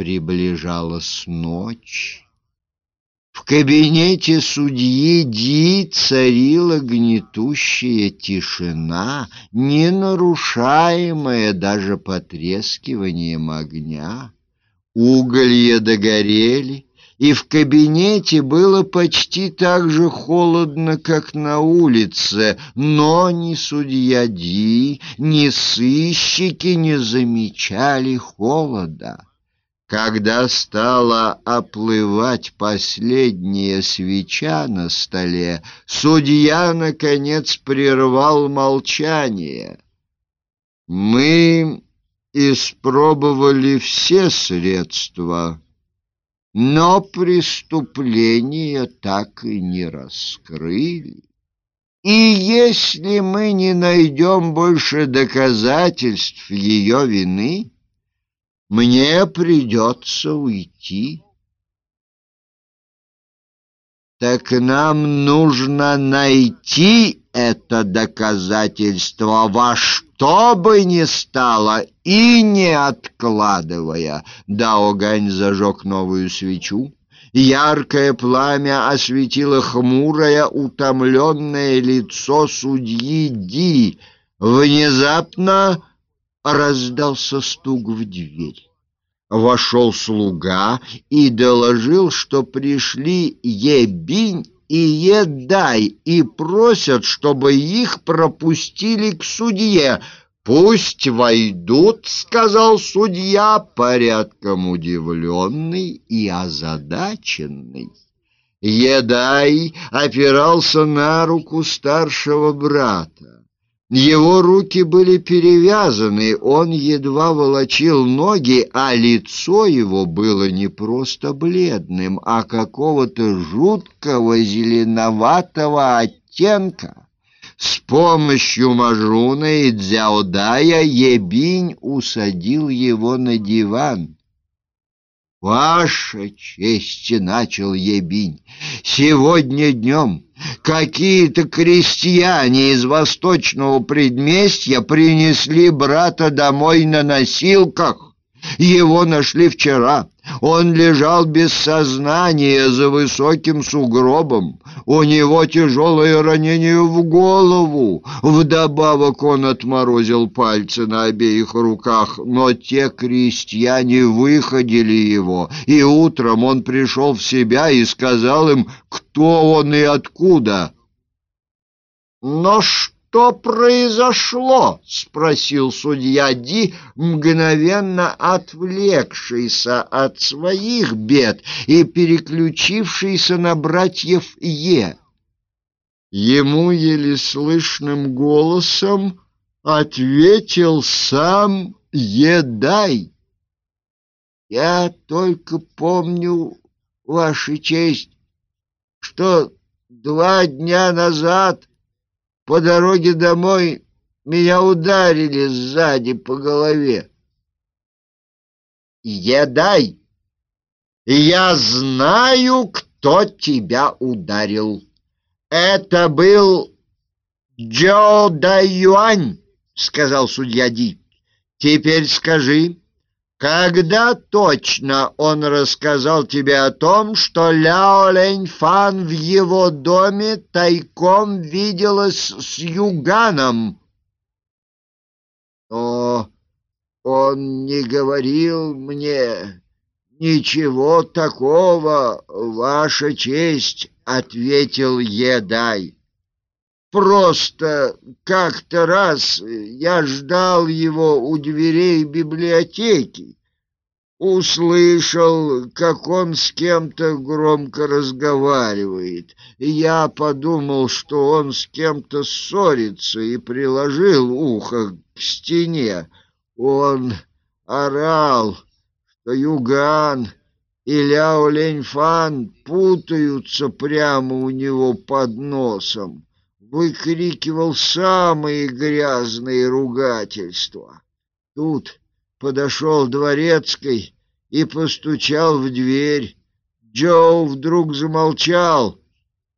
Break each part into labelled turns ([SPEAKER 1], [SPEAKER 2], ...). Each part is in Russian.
[SPEAKER 1] приближалась ночь. В кабинете судьи Ди царила гнетущая тишина, не нарушаемая даже потрескиванием огня. Уголья догорели, и в кабинете было почти так же холодно, как на улице, но ни судья Ди, ни сыщики не замечали холода. Когда стала оплывать последняя свеча на столе, судья, наконец, прервал молчание. «Мы испробовали все средства, но преступление так и не раскрыли. И если мы не найдем больше доказательств ее вины, мне придется уйти. Так нам нужно найти это доказательство во что бы ни стало и не откладывая. Даогань зажег новую свечу. Яркое пламя осветило хмурое, утомленное лицо судьи Ди. Внезапно раздался стук в дверь. Вошел слуга и доложил, что пришли Ебинь и Едай и просят, чтобы их пропустили к судье. «Пусть войдут», — сказал судья, порядком удивленный и озадаченный. Едай опирался на руку старшего брата. Его руки были перевязаны, он едва волочил ноги, а лицо его было не просто бледным, а какого-то жуткого зеленоватого оттенка. С помощью Мажуна и Дзяодая Ебинь усадил его на диван. «Ваша честь!» — начал Ебинь. «Сегодня днем какие-то крестьяне из восточного предместья принесли брата домой на носилках. Его нашли вчера. Он лежал без сознания за высоким сугробом. У него тяжелое ранение в голову. Вдобавок он отморозил пальцы на обеих руках, но те крестьяне выходили его, и утром он пришел в себя и сказал им, кто он и откуда. Но что? Что произошло?» — спросил судья Ди, мгновенно отвлекшийся от своих бед и переключившийся на братьев Е. Ему еле слышным голосом ответил сам Едай. «Я только помню, Ваша честь, что два дня назад по дороге домой меня ударили сзади по голове. Едай, я знаю, кто тебя ударил. Это был Джо Даюань, сказал судья Ди. Теперь скажи, когда точно он рассказал тебе о том, что Ляо Лэньфан в его доме тайком виделась с Юганом? О, он не говорил мне ничего такого, ваша честь, ответил Едай. Просто как-то раз я ждал его у дверей библиотеки. Услышал, как он с кем-то громко разговаривает. Я подумал, что он с кем-то ссорится, и приложил ухо к стене. Он орал, что Юган и Ляо Леньфан путаются прямо у него под носом выкрикивал самые грязные ругательства. Тут подошел дворецкий и постучал в дверь. Джо вдруг замолчал,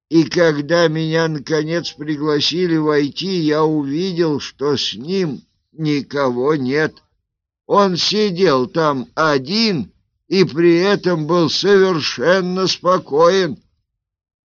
[SPEAKER 1] и когда меня, наконец, пригласили войти, я увидел, что с ним никого нет. Он сидел там один и при этом был совершенно спокоен.